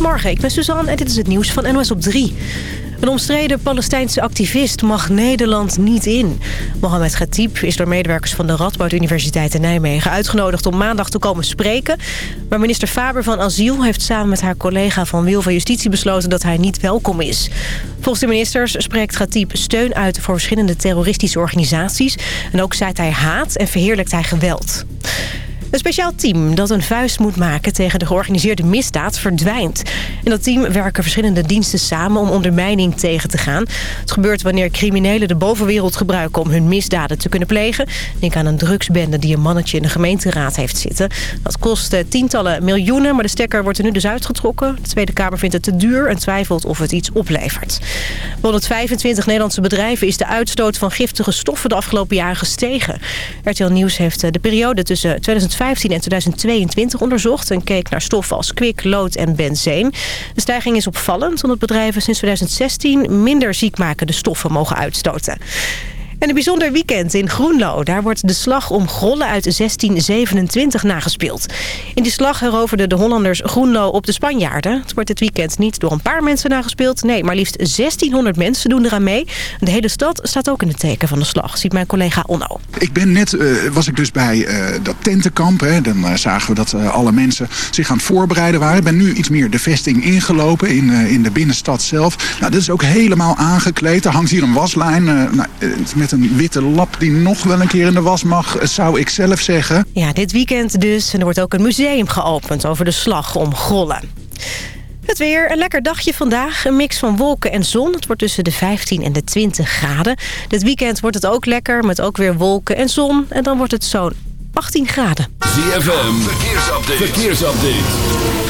Goedemorgen, ik ben Suzanne en dit is het nieuws van NOS op 3. Een omstreden Palestijnse activist mag Nederland niet in. Mohamed Khatib is door medewerkers van de Radboud Universiteit in Nijmegen uitgenodigd om maandag te komen spreken. Maar minister Faber van Asiel heeft samen met haar collega van Wil van Justitie besloten dat hij niet welkom is. Volgens de ministers spreekt Khatib steun uit voor verschillende terroristische organisaties. En ook zaait hij haat en verheerlijkt hij geweld. Een speciaal team dat een vuist moet maken tegen de georganiseerde misdaad verdwijnt. In dat team werken verschillende diensten samen om ondermijning tegen te gaan. Het gebeurt wanneer criminelen de bovenwereld gebruiken om hun misdaden te kunnen plegen. Denk aan een drugsbende die een mannetje in de gemeenteraad heeft zitten. Dat kost eh, tientallen miljoenen, maar de stekker wordt er nu dus uitgetrokken. De Tweede Kamer vindt het te duur en twijfelt of het iets oplevert. Bij 125 Nederlandse bedrijven is de uitstoot van giftige stoffen de afgelopen jaren gestegen. RTL Nieuws heeft eh, de periode tussen 2015 2015 en 2022 onderzocht... en keek naar stoffen als kwik, lood en benzeen. De stijging is opvallend omdat bedrijven sinds 2016... minder ziekmakende stoffen mogen uitstoten. En een bijzonder weekend in Groenlo. Daar wordt de slag om Grollen uit 1627 nagespeeld. In die slag heroverden de Hollanders Groenlo op de Spanjaarden. Het wordt dit weekend niet door een paar mensen nagespeeld. Nee, maar liefst 1600 mensen doen eraan mee. De hele stad staat ook in het teken van de slag, ziet mijn collega Onno. Ik ben net, uh, was ik dus bij uh, dat tentenkamp. Hè. Dan uh, zagen we dat alle mensen zich aan het voorbereiden waren. Ik ben nu iets meer de vesting ingelopen in, in de binnenstad zelf. Nou, dat is ook helemaal aangekleed. Er hangt hier een waslijn nou, met een witte lap die nog wel een keer in de was mag, zou ik zelf zeggen. Ja, dit weekend dus. En er wordt ook een museum geopend over de slag om Grollen. Het weer, een lekker dagje vandaag. Een mix van wolken en zon. Het wordt tussen de 15 en de 20 graden. Dit weekend wordt het ook lekker met ook weer wolken en zon. En dan wordt het zo'n 18 graden. ZFM, verkeersupdate. verkeersupdate.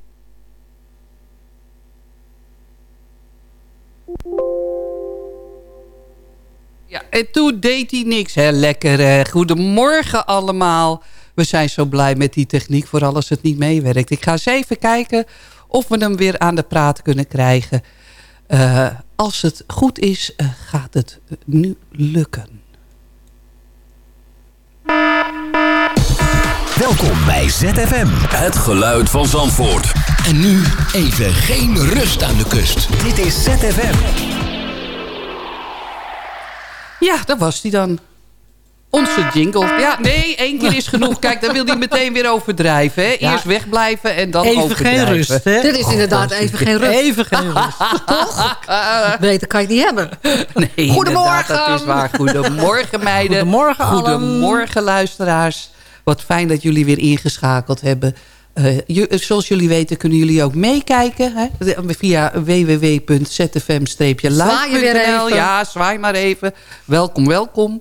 Ja, en toen deed hij niks. Hè? Lekker, goedemorgen allemaal. We zijn zo blij met die techniek, vooral als het niet meewerkt. Ik ga eens even kijken of we hem weer aan de praat kunnen krijgen. Uh, als het goed is, uh, gaat het nu lukken. Welkom bij ZFM. Het geluid van Zandvoort. En nu even geen rust aan de kust. Dit is ZFM. Ja, dat was hij dan. Onze jingle. Ja, nee, één keer is genoeg. Kijk, dan wil hij meteen weer overdrijven. Hè? Eerst wegblijven en dan even overdrijven. Even geen rust, hè? Dit is inderdaad even geen rust. Even geen rust. Toch? Beter kan je het niet hebben. Nee, Goedemorgen. Dat is waar. Goedemorgen, meiden. Goedemorgen, Goedemorgen, luisteraars. Wat fijn dat jullie weer ingeschakeld hebben. Uh, zoals jullie weten kunnen jullie ook meekijken hè? via www.zfm-live.nl. Ja, zwaai maar even. Welkom, welkom.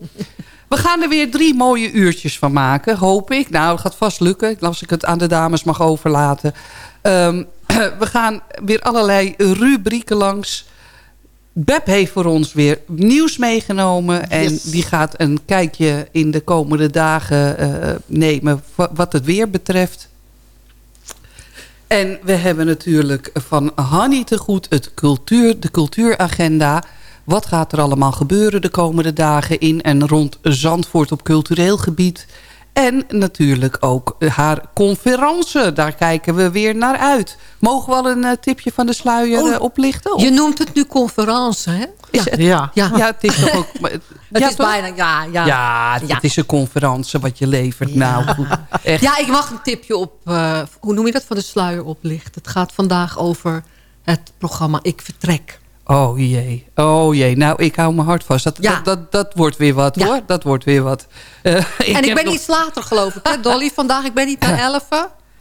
We gaan er weer drie mooie uurtjes van maken, hoop ik. Nou, het gaat vast lukken, als ik het aan de dames mag overlaten. Um, we gaan weer allerlei rubrieken langs. Beb heeft voor ons weer nieuws meegenomen. En yes. die gaat een kijkje in de komende dagen uh, nemen wat het weer betreft. En we hebben natuurlijk van Hanny te goed het cultuur, de cultuuragenda. Wat gaat er allemaal gebeuren de komende dagen in en rond Zandvoort op cultureel gebied? En natuurlijk ook haar conferentie. Daar kijken we weer naar uit. Mogen we al een uh, tipje van de sluier uh, oplichten? Of? Je noemt het nu conferentie, hè? Is het? Ja. ja. Ja. het is toch ook... het ja, is toch? bijna, ja. Ja, ja, het ja. is een conferentie wat je levert. Nou, goed. Echt. Ja, ik mag een tipje op... Uh, hoe noem je dat? Van de sluier oplichten. Het gaat vandaag over het programma Ik Vertrek. Oh jee, oh jee. Nou, ik hou mijn hart vast. Dat, Ja. dat, dat, dat wordt weer wat, Ja. hoor. Dat wordt weer wat. Eh, en ik ben nog- iets later, geloof ik, hè, Dolly? Vandaag, ik ben niet naar 11.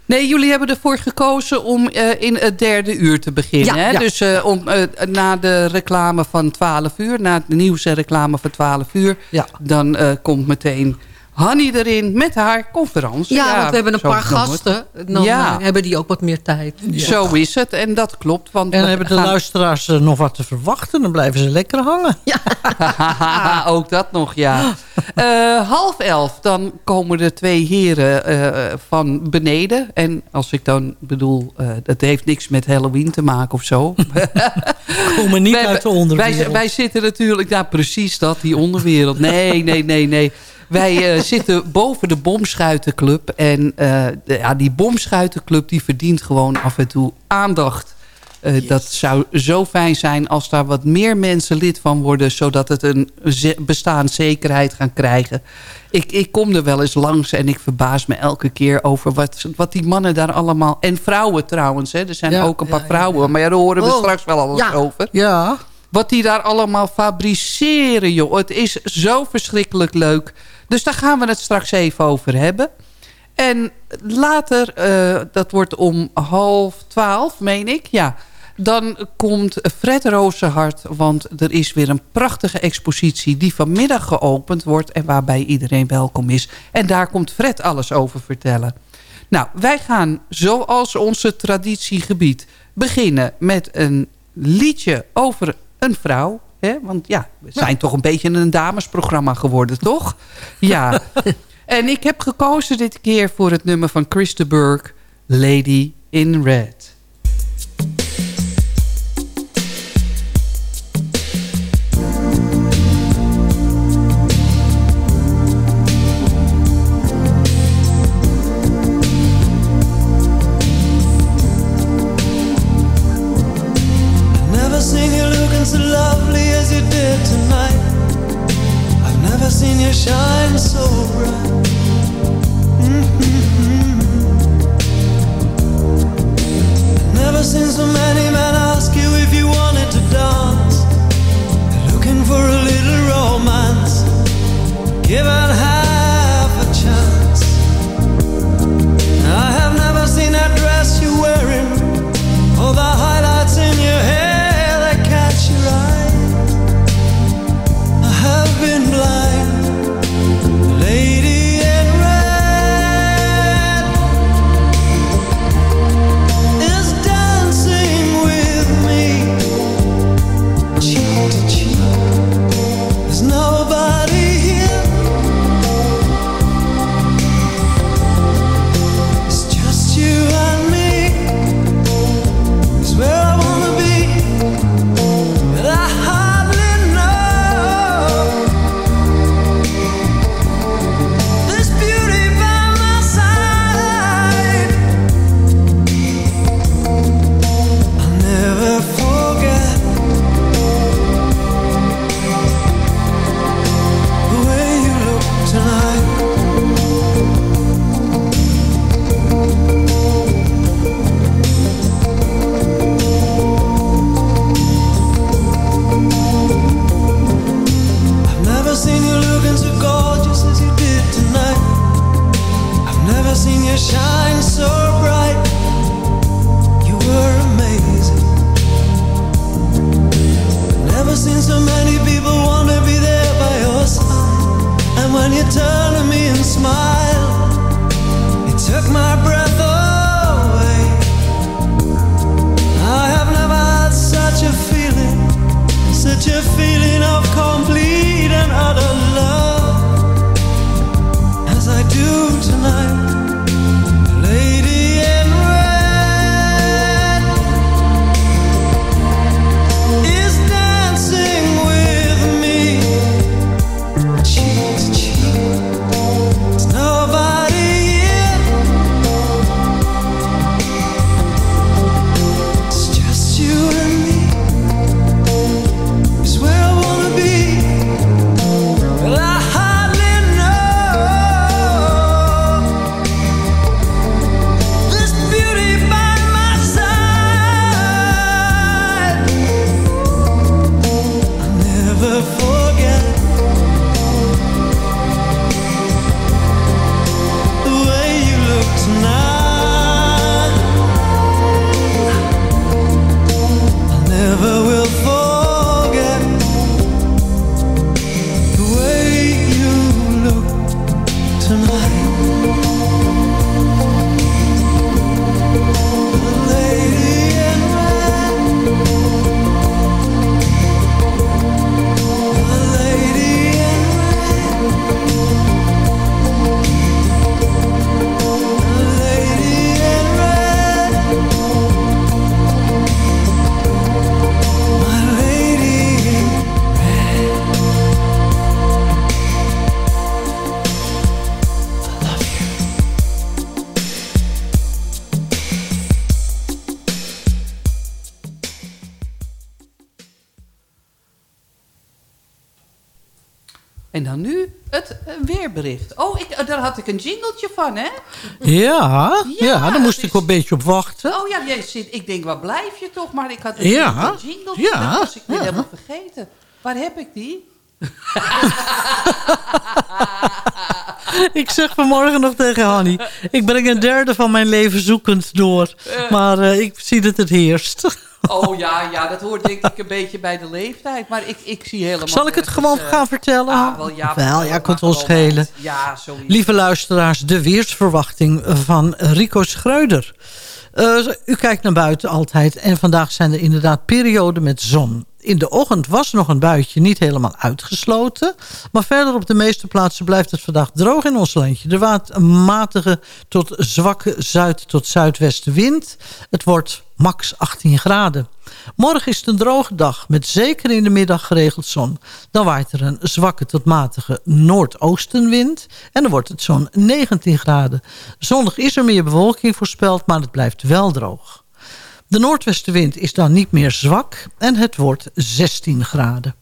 Nee, jullie hebben ervoor gekozen om eh, in het derde uur te beginnen. Ja, hè? ja. Dus eh, om, eh, na de reclame van 12 uur, na de nieuwsreclame van 12 uur... Ja. dan komt meteen Hanny erin met haar conferentie. Ja, want we hebben een paar gasten. Dan Ja. eh, hebben die ook wat meer tijd. Zo is het en dat klopt. Want En hebben de gaan- luisteraars eh, nog wat te verwachten? Dan blijven ze lekker hangen. ook dat nog, ja. Eh, half elf, dan komen de twee heren eh, van beneden. En als ik dan bedoel, eh, dat heeft niks met Halloween te maken of zo. Komen niet Wij- uit de wij, onderwereld. wij zitten natuurlijk, ja precies dat, die onderwereld. Nee, nee, nee, nee. Wij eh, zitten boven de Bomschuitenclub. En eh, de- ja, die Bomschuitenclub die verdient gewoon af en toe aandacht. Eh, Dat zou zo fijn zijn als daar wat meer mensen lid van worden... zodat het een ze- bestaanszekerheid gaan krijgen. Ik, ik kom er wel eens langs en ik verbaas me elke keer over... wat, wat die mannen daar allemaal... en vrouwen trouwens, hè. er zijn Ja, ook een paar ja, vrouwen... maar ja, daar horen we Oh, straks wel alles over. Ja, Wat die daar allemaal fabriceren, joh. Het is zo verschrikkelijk leuk. Dus daar gaan we het straks even over hebben. En later, eh, dat wordt om half twaalf, meen ik. Ja, dan komt Fred Rozenhart. Want er is weer een prachtige expositie die vanmiddag geopend wordt. En waarbij iedereen welkom is. En daar komt Fred alles over vertellen. Nou, wij gaan zoals onze traditiegebied beginnen met een liedje over een vrouw. Hè? Want ja, we zijn toch een beetje een damesprogramma geworden, toch? Ja. en ik heb gekozen dit keer voor het nummer van Christa Burke, Lady in Red. Het eh, weerbericht. Oh, ik, eh, daar had ik een jingletje van, hè? Ja, ja, daar moest dus- ik wel een beetje op wachten. Oh ja, jij zit, ik denk, wat blijf je toch? Maar ik had een Ja, jingletje, ja, dat was ik weer ja. helemaal vergeten. Waar heb ik die? Ik zeg vanmorgen nog tegen Hanny... ik breng een derde van mijn leven zoekend door. Maar eh, ik zie dat het heerst. Oh ja, ja, dat hoort denk ik een beetje bij de leeftijd. Maar ik, ik zie helemaal... Zal ik het gewoon eh, gaan vertellen? Ah, wel, ja, wel, ja, kunt ons schelen. Ja, zoiets. Lieve luisteraars, de weersverwachting van Rico Schreuder. Eh, u kijkt naar buiten altijd en vandaag zijn er inderdaad perioden met zon. In de ochtend was nog een buitje niet helemaal uitgesloten. Maar verder op de meeste plaatsen blijft het vandaag droog in ons landje. Er waait een matige tot zwakke zuid- tot zuidwestenwind. Het wordt max 18 graden. Morgen is het een droge dag met zeker in de middag geregeld zon. Dan waait er een zwakke tot matige noordoostenwind en dan wordt het zo'n 19 graden. Zondag is er meer bewolking voorspeld, maar het blijft wel droog. De noordwestenwind is dan niet meer zwak en het wordt 16 graden.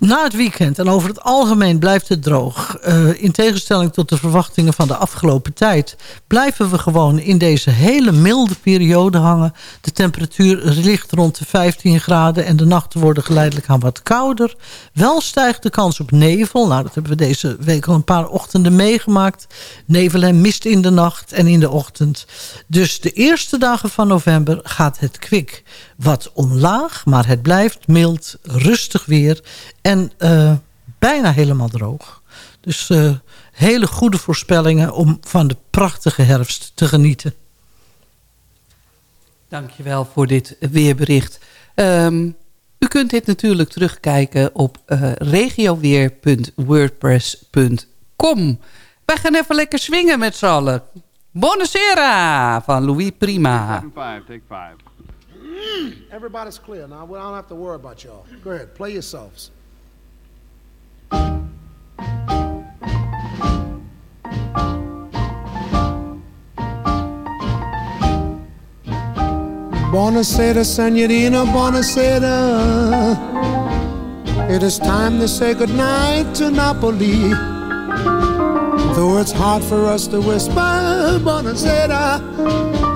Na het weekend en over het algemeen blijft het droog. Uh, in tegenstelling tot de verwachtingen van de afgelopen tijd... blijven we gewoon in deze hele milde periode hangen. De temperatuur ligt rond de 15 graden... en de nachten worden geleidelijk aan wat kouder. Wel stijgt de kans op nevel. Nou, dat hebben we deze week al een paar ochtenden meegemaakt. Nevel en mist in de nacht en in de ochtend. Dus de eerste dagen van november gaat het kwik wat omlaag... maar het blijft mild, rustig weer... En uh, bijna helemaal droog. Dus uh, hele goede voorspellingen om van de prachtige herfst te genieten. Dankjewel voor dit weerbericht. Um, u kunt dit natuurlijk terugkijken op uh, regioweer.wordpress.com. Wij gaan even lekker swingen met z'n allen. Buonasera van Louis Prima. Five, take five. Mm. Everybody's clear now. We don't have to worry about y'all. Go ahead, play yourselves. Buonasera, senorina, buonasera. It is time to say goodnight to Napoli. Though it's hard for us to whisper, buonasera,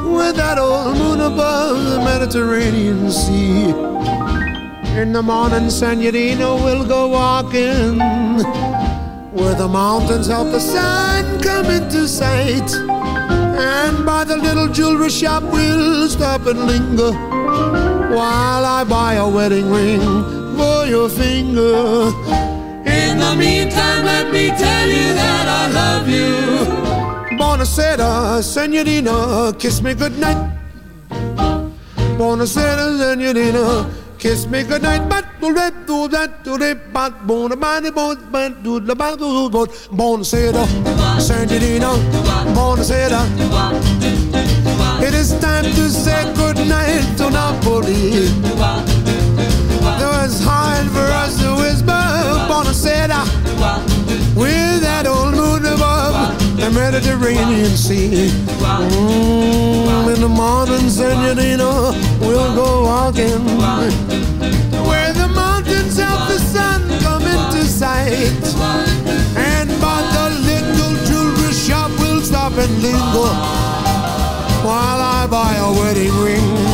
with that old moon above the Mediterranean Sea. In the morning, senorina, we'll go walking where the mountains help the sun come into sight. And by the little jewelry shop, we'll stop and linger while I buy a wedding ring for your finger. In the meantime, let me tell you that I love you. Buonasera, senorina, kiss me goodnight. Buonasera, senorina. Kiss me goodnight, but do that, do that, do that, but bon, the body, but do the body, do bon, bon, say it, is time to say goodnight to Napoli. Though it's hard for us to whisper, bon, the Mediterranean Sea. Mm, in the morning, Senorita, we'll go walking where the mountains help the sun come into sight. And by the little jewelry shop, we'll stop and linger while I buy a wedding ring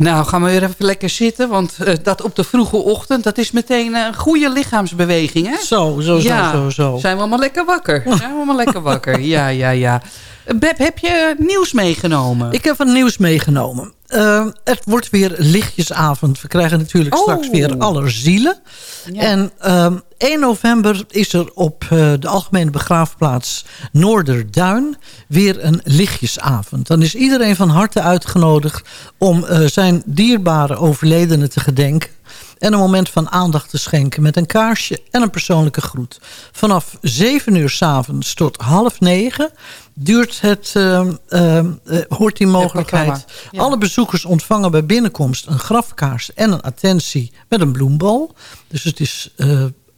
Nou, gaan we weer even lekker zitten. Want eh, dat op de vroege ochtend, dat is meteen een goede lichaamsbeweging, hè? Zo, zo, ja, zo, zo, zo. zijn we allemaal lekker wakker. Zijn we allemaal lekker wakker, ja, ja, ja. Beb, heb je nieuws meegenomen? Ik heb een nieuws meegenomen. Uh, het wordt weer lichtjesavond. We krijgen natuurlijk Oh. straks weer Allerzielen. Ja. En ehm 1 november is er op eh, de Algemene Begraafplaats Noorderduin... weer een lichtjesavond. Dan is iedereen van harte uitgenodigd... om eh, zijn dierbare overledenen te gedenken... en een moment van aandacht te schenken... met een kaarsje en een persoonlijke groet. Vanaf 7 uur s'avonds tot half negen duurt het, ehm, ehm, eh, hoort die mogelijkheid. ja. Alle bezoekers ontvangen bij binnenkomst een grafkaars en een attentie met een bloembal. Dus het is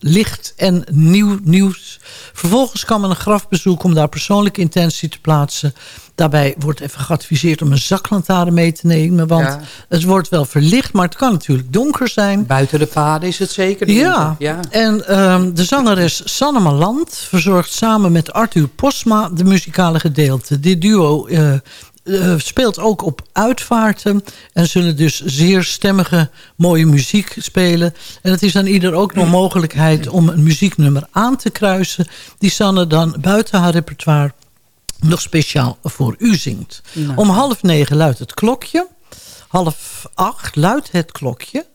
licht en nieuw nieuws. Vervolgens kan men een graf bezoeken om daar persoonlijke intentie te plaatsen. Daarbij wordt even geadviseerd om een zaklantaarn mee te nemen. Want Ja. het wordt wel verlicht, maar het kan natuurlijk donker zijn. Buiten de paden is het zeker. Ja, ja. en ehm, de zangeres Sanne Maland verzorgt samen met Arthur Posma de muzikale gedeelte. Dit duo eh, eh, speelt ook op uitvaarten en zullen dus zeer stemmige, mooie muziek spelen. En het is aan ieder ook nog mogelijkheid om een muzieknummer aan te kruisen... die Sanne dan buiten haar repertoire nog speciaal voor u zingt. Nou. Om half negen luidt het klokje. Half acht luidt het klokje.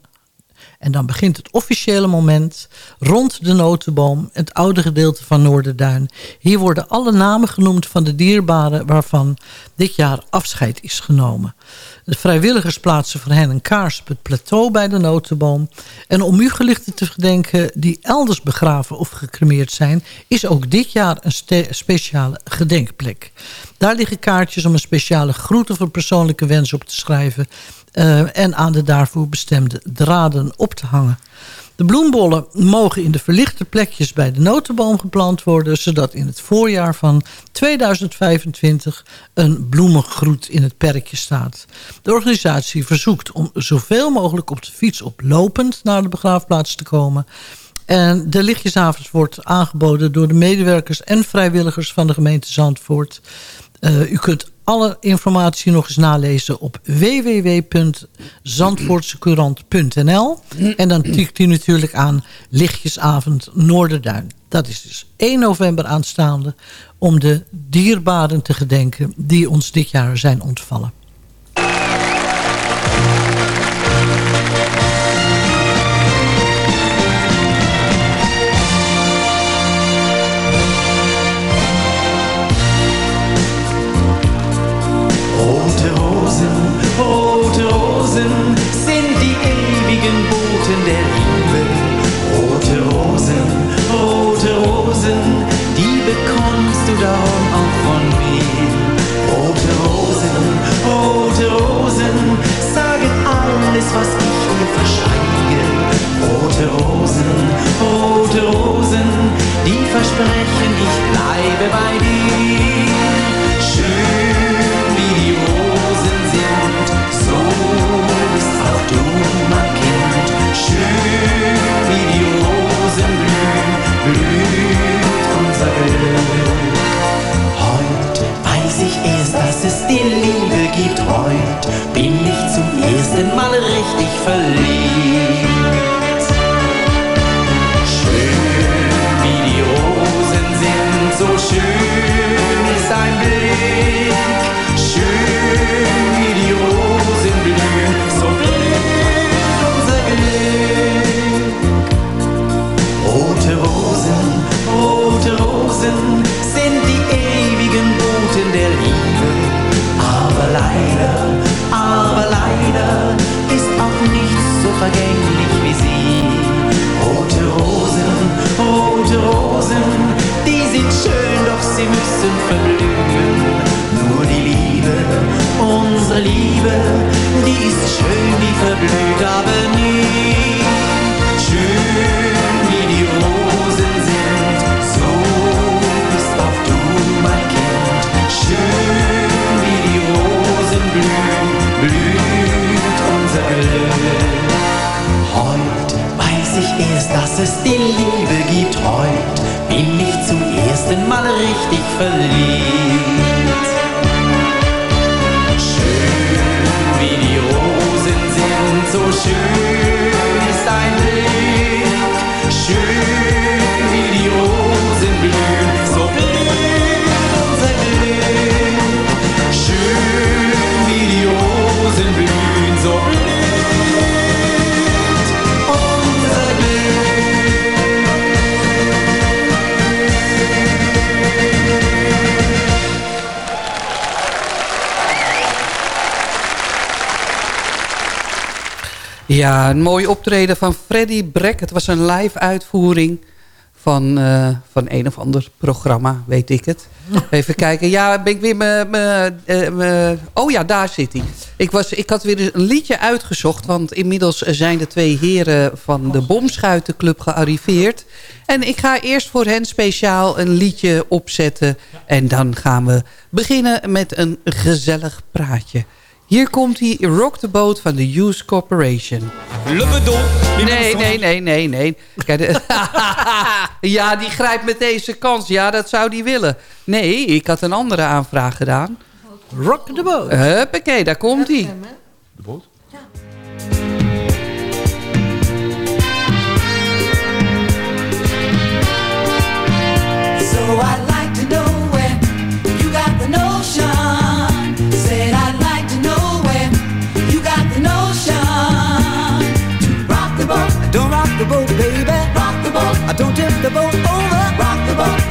En dan begint het officiële moment rond de notenboom, het oude gedeelte van Noorderduin. Hier worden alle namen genoemd van de dierbaren waarvan dit jaar afscheid is genomen. De vrijwilligers plaatsen voor hen een kaars op het plateau bij de notenboom. En om uw gelichten te gedenken die elders begraven of gecremeerd zijn... is ook dit jaar een speciale gedenkplek. Daar liggen kaartjes om een speciale groet of een persoonlijke wens op te schrijven... eh, en aan de daarvoor bestemde draden op te hangen. De bloembollen mogen in de verlichte plekjes bij de notenboom geplant worden... zodat in het voorjaar van 2025 een bloemengroet in het perkje staat. De organisatie verzoekt om zoveel mogelijk op de fiets oplopend naar de begraafplaats te komen... En de lichtjesavond wordt aangeboden door de medewerkers en vrijwilligers van de gemeente Zandvoort. Eh, u kunt alle informatie nog eens nalezen op www.zandvoortsecourant.nl En dan tikt u natuurlijk aan lichtjesavond Noorderduin. Dat is dus 1 november aanstaande om de dierbaren te gedenken die ons dit jaar zijn ontvallen. Believe. Een mooi optreden van Freddy Breck. Het was een live uitvoering van, eh, van een of ander programma, weet ik het. Even kijken. Ja, ben ik weer me, eh, Oh ja, daar zit hij. Ik, was, ik had weer een liedje uitgezocht. Want inmiddels zijn de twee heren van de Bomschuitenclub gearriveerd. En ik ga eerst voor hen speciaal een liedje opzetten. En dan gaan we beginnen met een gezellig praatje. Hier komt hij, Rock the Boat van de Hughes Corporation. Nee, nee, nee, nee, nee. Kijk, de- ja, die grijpt met deze kans. Ja, dat zou die willen. Nee, ik had een andere aanvraag gedaan. Rock the boat. Huppakee, daar komt hij. De boot? So I'd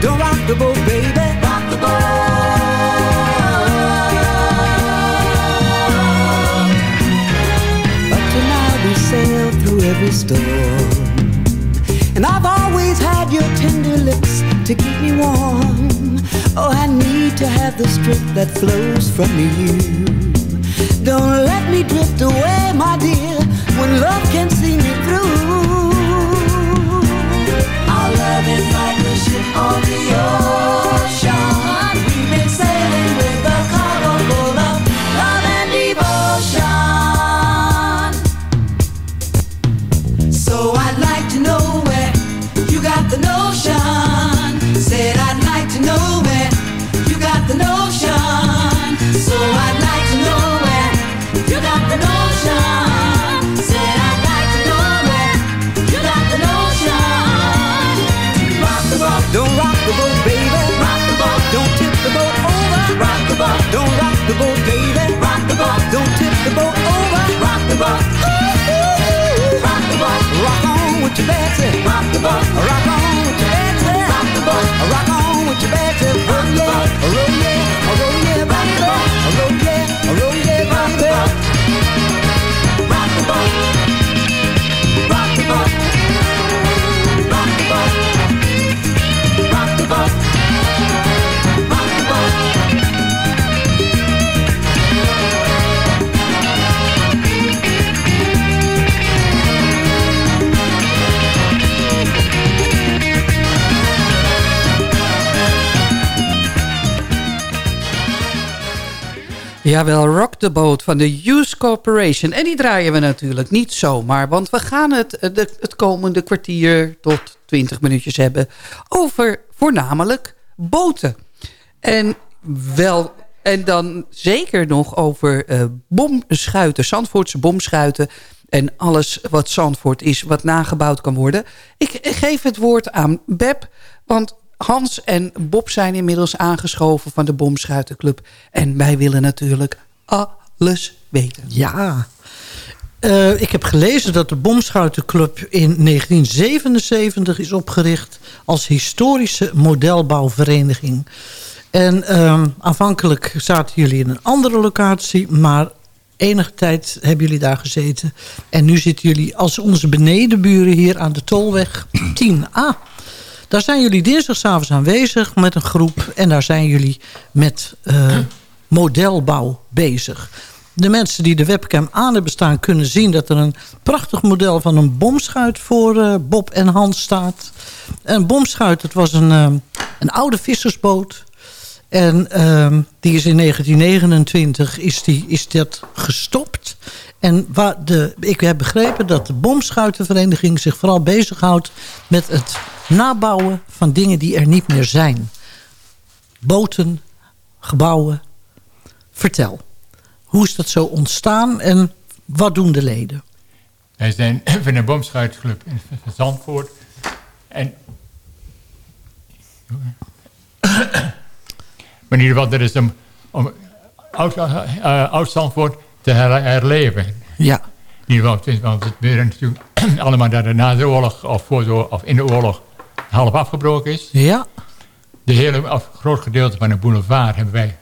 Don't rock the boat, baby. rock the boat. Up to now we sailed through every storm. And I've always had your tender lips to keep me warm. Oh, I need to have the strength that flows from you. Don't let me drift away, my dear, when love can see me through. Our love is like on the ocean. Boat, rock the boat, Rock on with your Betsy. rock the boat, Rock on with your Betsy. rock the boat, Rock on with your Betsy. rock the boat, Roll yeah, roll yeah, baby. Roll yeah, Jawel, Rock the Boat van de Hughes Corporation. En die draaien we natuurlijk niet zomaar. Want we gaan het eh, de, het komende kwartier tot 20 minuutjes hebben... over voornamelijk boten. En, wel, en dan zeker nog over eh, bomschuiten, Zandvoortse bomschuiten... en alles wat Zandvoort is, wat nagebouwd kan worden. Ik geef het woord aan Beb, want Hans en Bob zijn inmiddels aangeschoven van de Bomschuitenclub. En wij willen natuurlijk alles weten. Ja. Uh, ik heb gelezen dat de Bomschuitenclub in 1977 is opgericht... als historische modelbouwvereniging. En uh, aanvankelijk zaten jullie in een andere locatie... maar enige tijd hebben jullie daar gezeten. En nu zitten jullie als onze benedenburen hier aan de Tolweg 10A. Daar zijn jullie dinsdagavond aanwezig met een groep. En daar zijn jullie met uh, modelbouw bezig. De mensen die de webcam aan hebben staan kunnen zien... dat er een prachtig model van een bomschuit voor uh, Bob en Hans staat. Een bomschuit, het was een, uh, een oude vissersboot... En uh, die is in 1929 is, die, is dat gestopt. En waar de, ik heb begrepen dat de bomschuitenvereniging zich vooral bezighoudt... met het nabouwen van dingen die er niet meer zijn. Boten, gebouwen. Vertel, hoe is dat zo ontstaan en wat doen de leden? Wij zijn van een bomschuitclub in Zandvoort. En... Maar in ieder geval, dat is om, om uh, Oud-Zandvoort te herleven. Ja. In ieder geval, want het weer natuurlijk allemaal dat na de oorlog of, voor de, of in de oorlog half afgebroken is. Ja. De hele groot gedeelte van de boulevard hebben wij,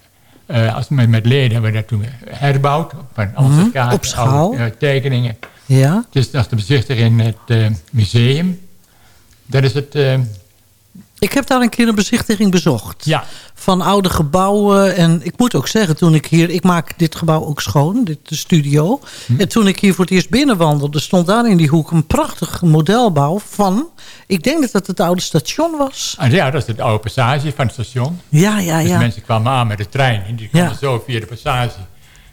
uh, als met, met leden, hebben we dat toen herbouwd. Van onze mm, kaart, op schaal. Oude, uh, tekeningen. Ja. Dus dat is te bezichtigen in het museum. Dat is het ik heb daar een keer een bezichtiging bezocht. Ja. Van oude gebouwen. En ik moet ook zeggen, toen ik hier... Ik maak dit gebouw ook schoon, dit, de studio. Hm. En toen ik hier voor het eerst binnenwandelde... stond daar in die hoek een prachtig modelbouw van... Ik denk dat het het oude station was. Ah, ja, dat is het oude passage van het station. Ja, ja, dus ja. mensen kwamen aan met de trein. En die konden zo via de passage...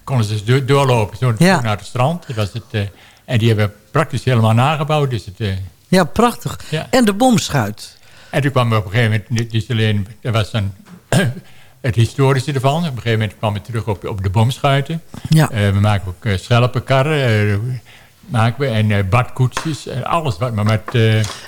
konden ze dus doorlopen zo ja. naar het strand. Dat was het, uh, en die hebben praktisch helemaal nagebouwd. Dus het, uh, ja, prachtig. Ja. En de bomschuit. En toen kwam we op een gegeven moment, niet alleen, er was dan het historische ervan. Op een gegeven moment kwam we terug op, op de bomschuiten. Ja. Uh, we maken ook uh, schelpenkarren, uh, maken we, en badkoetsjes, en alles wat maar met...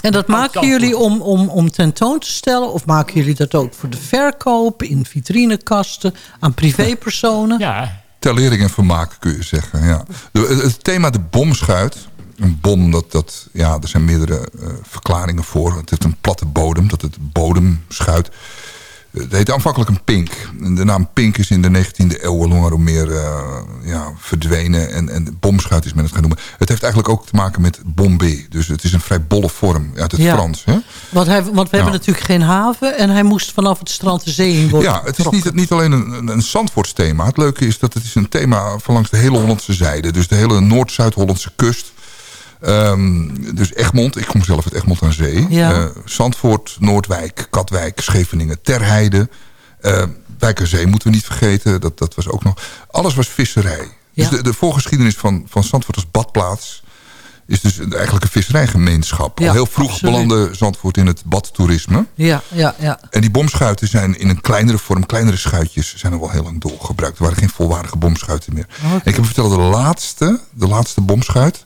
en dat maken jullie om, om, om tentoon te stellen? Of maken jullie dat ook voor de verkoop, in vitrinekasten, aan privépersonen? Ja. Ter lering en vermaak kun je zeggen, ja. De, het thema de bomschuit een bom, dat, dat, ja, er zijn meerdere uh, verklaringen voor. Het heeft een platte bodem, dat het bodemschuit. Het heet aanvankelijk een pink. De naam pink is in de 19e eeuw langer meer uh, ja, verdwenen. En, en bomschuit is men het gaan noemen. Het heeft eigenlijk ook te maken met bombé. Dus het is een vrij bolle vorm uit het ja. Frans. Hè? Want, hij, want we hebben natuurlijk geen haven. En hij moest vanaf het strand de zee in worden Ja, het is niet, niet alleen een, een, een Zandvoortsthema. Het leuke is dat het is een thema van langs de hele Hollandse zijde. Dus de hele Noord-Zuid-Hollandse kust. Um, dus Egmond, ik kom zelf uit Egmond aan Zee. Ja. Uh, Zandvoort, Noordwijk, Katwijk, Scheveningen, Terheide. Uh, Wijkerzee moeten we niet vergeten. Dat, dat was ook nog. Alles was visserij. Ja. Dus de, de voorgeschiedenis van, van Zandvoort als badplaats... is dus eigenlijk een visserijgemeenschap. Ja, Al heel vroeg absoluut. belandde Zandvoort in het badtoerisme. Ja, ja, ja. En die bomschuiten zijn in een kleinere vorm, kleinere schuitjes... zijn er wel heel lang doorgebruikt. Er waren geen volwaardige bomschuiten meer. Okay. En ik heb verteld, de laatste, de laatste bomschuit...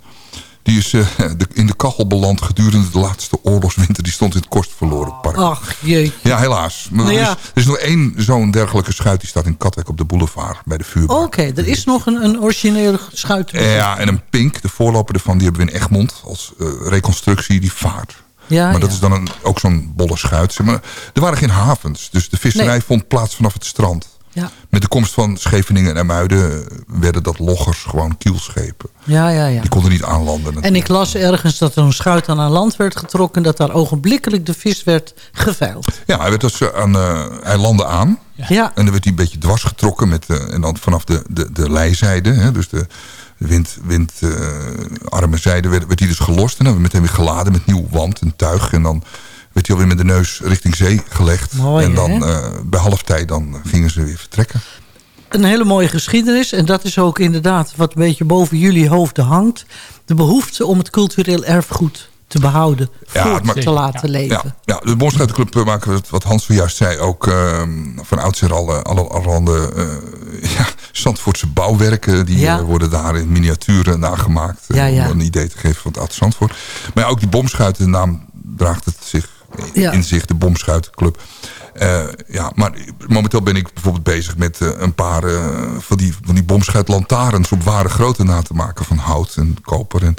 Die is uh, de, in de kachel beland gedurende de laatste oorlogswinter. Die stond in het Kostverloren Park. Ach, jeetje. Ja, helaas. Maar Nou er, is, er is nog één zo'n dergelijke schuit. Die staat in Katwijk op de boulevard bij de vuur. Oké, okay, er is nog een, een originele schuit. Ja, en een pink, de voorloper ervan, die hebben we in Egmond. Als uh, reconstructie, die vaart. Ja, maar dat ja. is dan een, ook zo'n bolle schuit. Zeg maar, er waren geen havens. Dus de visserij Nee. vond plaats vanaf het strand. Ja. Met de komst van Scheveningen en Muiden werden dat loggers gewoon kielschepen. Ja, ja, ja. Die konden niet aanlanden. En ik las ergens dat er een schuit aan aan land werd getrokken... dat daar ogenblikkelijk de vis werd geveild. Ja, hij, werd dus aan, uh, hij landde aan. Ja. En dan werd hij een beetje dwars getrokken. Met, uh, en dan vanaf de, de, de leizijde, hè, dus de wind, wind uh, arme zijde, werd, werd hij dus gelost. En dan werd meteen weer geladen met nieuw wand en tuig. En dan werd hij alweer met de neus richting zee gelegd. Mooi, en dan uh, bij halftijd dan gingen ze weer vertrekken. Een hele mooie geschiedenis. En dat is ook inderdaad wat een beetje boven jullie hoofden hangt. De behoefte om het cultureel erfgoed te behouden. Ja, voort maar- te laten leven. Ja, ja de Bomschuitenclub uh, maken we, wat Hans zojuist zei, ook uh, van oudsher alle, alle, allerhande uh, ja, Zandvoortse bouwwerken. Die Ja. uh, worden daar in miniaturen nagemaakt. Ja, ja. Om een idee te geven van het oud Zandvoort. Maar ja, ook die bomschuiten, de naam draagt het zich Ja. in zich, de Bomschuitenclub. Eh, ja, maar momenteel ben ik bijvoorbeeld bezig met eh, een paar eh, van die, van die bomschuitlantaarns op ware grootte na te maken van hout en koper. En,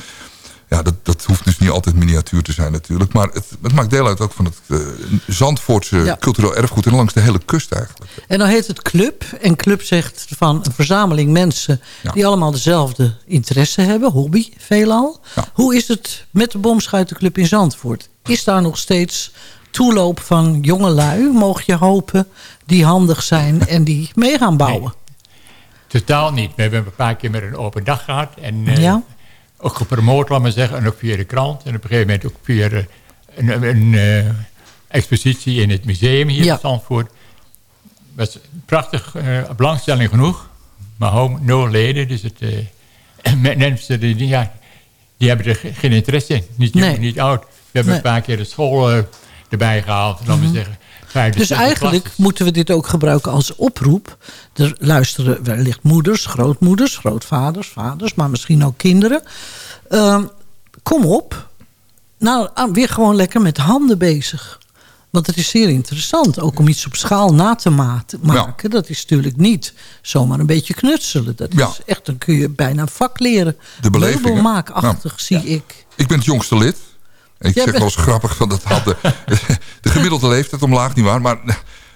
ja, dat, dat hoeft dus niet altijd miniatuur te zijn natuurlijk. Maar het, het maakt deel uit ook van het Zandvoortse Ja. cultureel erfgoed en langs de hele kust eigenlijk. En dan heet het Club. En Club zegt van een verzameling mensen... die allemaal dezelfde interesse hebben. Hobby, veelal. Hoe is het met de Bomschuitenclub in Zandvoort? Is daar nog steeds toeloop van jongelui, mogen je hopen... die handig zijn en die mee gaan bouwen? Totaal niet. We hebben een paar keer met een open dag gehad. En eh, Ja? ook gepromoot, laat maar zeggen. En ook via de krant. En op een gegeven moment ook via een, een eh, expositie in het museum hier Ja. in Zandvoort. was prachtig, eh, belangstelling genoeg. Maar home, nul leden. Dus het, mensen die, die, ja, die hebben er ge- geen interesse in. Niet jong, Nee. niet oud. We hebben Nee. een paar keer de school eh, erbij gehaald. Laten we Mhm. zeggen. vijfde, Dus eigenlijk moeten we dit ook gebruiken als oproep. Er luisteren wellicht moeders, grootmoeders, grootvaders, vaders... maar misschien ook kinderen. Ehm, kom op. Nou, ah, weer gewoon lekker met handen bezig. Want het is zeer interessant. Ook om iets op schaal na te ma- maken. Dat is natuurlijk niet zomaar een beetje knutselen. Dat Ja. is echt, dan kun je bijna een vak leren. De beleving? Meubelmaakachtig, zie ik. Ik ben het jongste lid. Ik zeg wel eens grappig van dat had de, de gemiddelde leeftijd omlaag, niet waar. Maar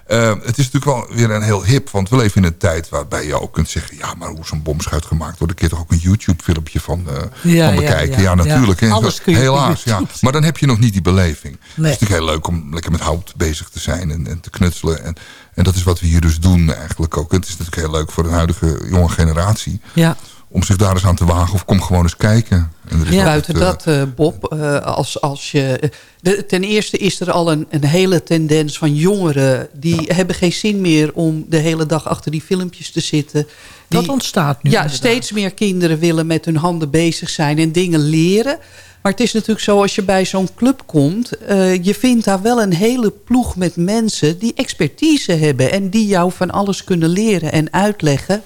eh, het is natuurlijk wel weer een heel hip. Want we leven in een tijd waarbij je ook kunt zeggen... ja, maar hoe is zo'n bomschuit gemaakt wordt... een keer toch ook een YouTube-filmpje van, eh, Ja, van bekijken. Ja, ja. natuurlijk. Alles kun je Helaas, ja. Maar dan heb je nog niet die beleving. Het Nee. is natuurlijk heel leuk om lekker met hout bezig te zijn... en, en te knutselen. En, en dat is wat we hier dus doen eigenlijk ook. Het is natuurlijk heel leuk voor de huidige jonge generatie... Ja. Om zich daar eens aan te wagen. Of kom gewoon eens kijken. En er is Buiten eh, dat, eh, Bob, eh, als, als je, de, ten eerste is er al een, een hele tendens van jongeren... die hebben geen zin meer om de hele dag achter die filmpjes te zitten. Die, Dat ontstaat nu Ja, inderdaad. steeds meer kinderen willen met hun handen bezig zijn en dingen leren. Maar het is natuurlijk zo, als je bij zo'n club komt... eh, je vindt daar wel een hele ploeg met mensen die expertise hebben... en die jou van alles kunnen leren en uitleggen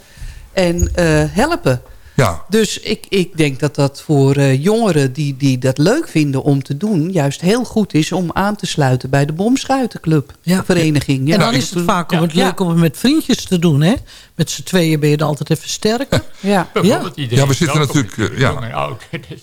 en eh, helpen. Ja. Dus ik, ik denk dat dat voor eh, jongeren die, die dat leuk vinden om te doen... juist heel goed is om aan te sluiten bij de Bomschuitenclub vereniging. Ja. en dan is het vaak om het leuk om het met vriendjes te doen. Hè? Met z'n tweeën ben je er altijd even sterker. Ja. Iedereen Ja, we zitten natuurlijk, eh, ja. Dus,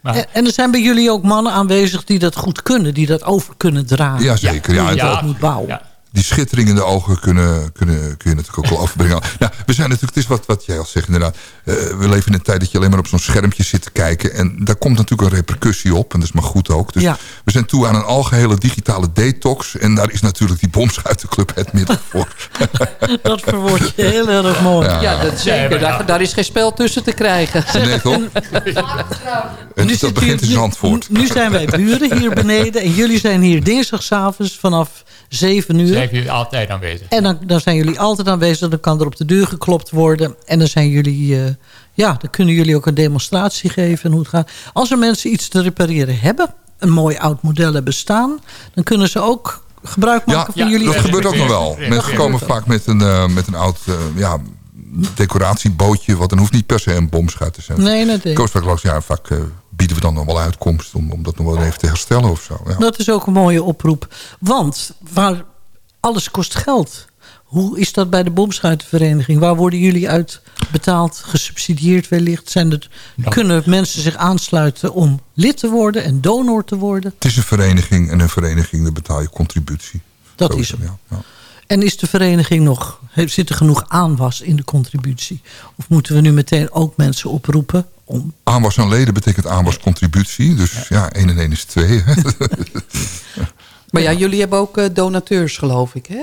maar, En, er zijn bij jullie ook mannen aanwezig die dat goed kunnen. Die dat over kunnen dragen. Jazeker, ja. En- dat moet bouwen. Die schittering in de ogen kunnen, kunnen, kun je natuurlijk ook wel overbrengen. Nou, we zijn natuurlijk, het is wat, wat jij al zegt inderdaad. Eh, we leven in een tijd dat je alleen maar op zo'n schermpje zit te kijken. En daar komt natuurlijk een repercussie op. En dat is maar goed ook. Dus Ja. we zijn toe aan een algehele digitale detox. En daar is natuurlijk die Bomschuitenclub het middel voor. Dat verwoord je heel erg mooi. Ja. Ja, dat zeker. Daar, daar is geen spel tussen te krijgen. Nee, toch? En Nu dat zit begint in Zandvoort. Nu zijn wij buren hier beneden. En jullie zijn hier dinsdagavond vanaf 7 uur. Jullie altijd aanwezig. En dan, dan zijn jullie altijd aanwezig. Dan kan er op de deur geklopt worden. En dan zijn jullie... eh, ja, dan kunnen jullie ook een demonstratie geven. En hoe het gaat. Als er mensen iets te repareren hebben. Een mooi oud model hebben staan. Dan kunnen ze ook gebruik maken Ja, van jullie. dat gebeurt ook nog wel. Mensen komen vaak met een, eh, met een oud eh, ja, decoratiebootje. Wat dan hoeft niet per se een bomschuit te zijn. Nee, nee. Koos vaak langs, ja, vaak bieden we dan nog wel uitkomst om, om dat nog wel even te herstellen of zo. Ja. Dat is ook een mooie oproep. Want waar alles kost geld. Hoe is dat bij de bomschuitenvereniging? Waar worden jullie uit betaald, gesubsidieerd wellicht? Zijn het, Nou. Kunnen mensen zich aansluiten om lid te worden en donor te worden? Het is een vereniging en een vereniging, daar betaal je contributie. Dat Zo is hem. ja. Ja. En is de vereniging nog, heeft- zit er genoeg aanwas in de contributie? Of moeten we nu meteen ook mensen oproepen om... Aanwas aan leden betekent aanwas contributie. Dus ja, 1 en 1 is 2. Maar ja, jullie hebben ook eh, donateurs, geloof ik, hè?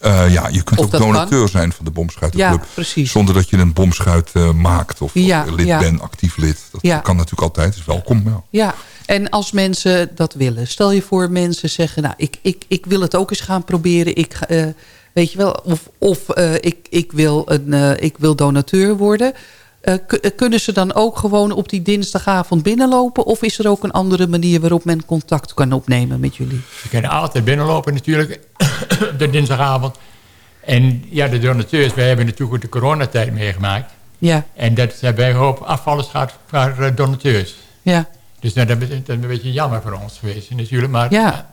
Eh, ja, je kunt Of ook donateur kan. zijn van de Bomschuitenclub. Ja, precies. Zonder dat je een bomschuit eh, maakt of, Ja, of lid ja. bent, actief lid. Dat kan natuurlijk altijd, is welkom. Ja. Ja, en als mensen dat willen. Stel je voor mensen zeggen, nou, ik, ik, ik wil het ook eens gaan proberen. Ik, ga, weet je wel, of, of ik, ik, wil een, ik wil donateur worden. Eh, eh, kunnen ze dan ook gewoon op die dinsdagavond binnenlopen? Of is er ook een andere manier waarop men contact kan opnemen met jullie? Ze kunnen altijd binnenlopen natuurlijk, de dinsdagavond. En ja, de donateurs, wij hebben natuurlijk de coronatijd meegemaakt. Ja, En dat hebben wij hoop afvallers gehad voor eh, donateurs. ja. Dus nou, dat, is, dat is een beetje jammer voor ons geweest natuurlijk. Maar Ja.